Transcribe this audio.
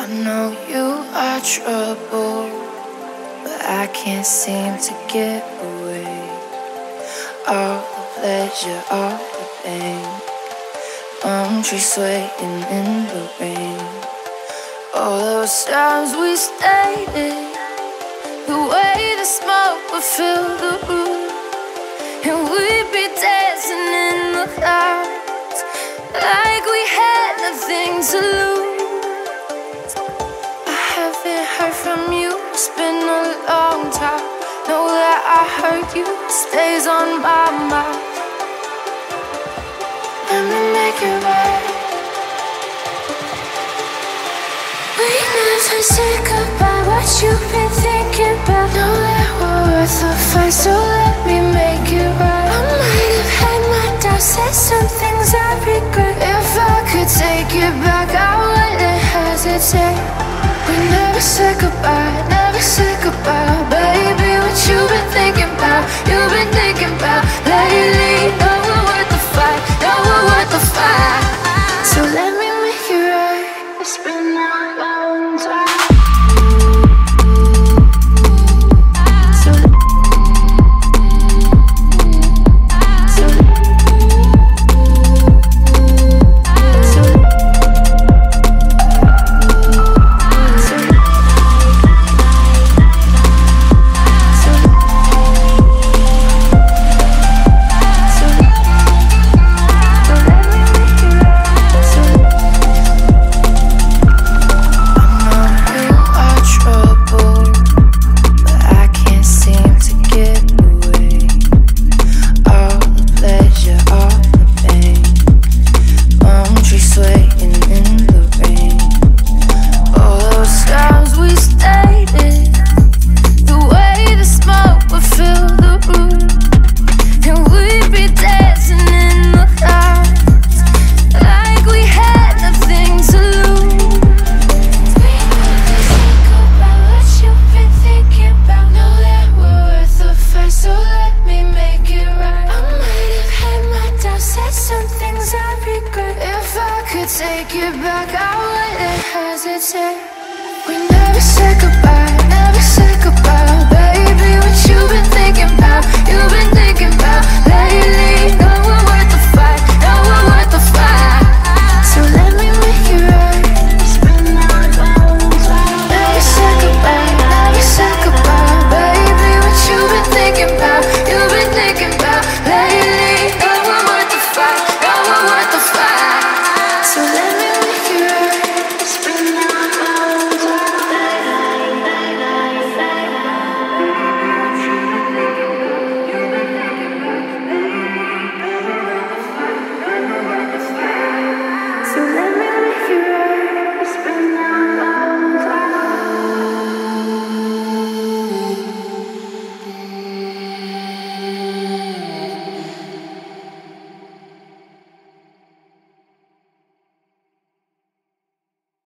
I know you are trouble, but I can't seem to get away. All the pleasure, all the pain. Palm trees swaying in the rain. All those times we stayed in, the way the smoke would fill the you, stays on my mind. Let me make it right. We never said goodbye. What you've been thinking about? Know that we're worth the fight, so let me make it right. I might have had my doubts, said some things I regret. If I could take it back, I wouldn't hesitate. We never said goodbye, never take it back, I wouldn't hesitate. We never said goodbye, never said goodbye,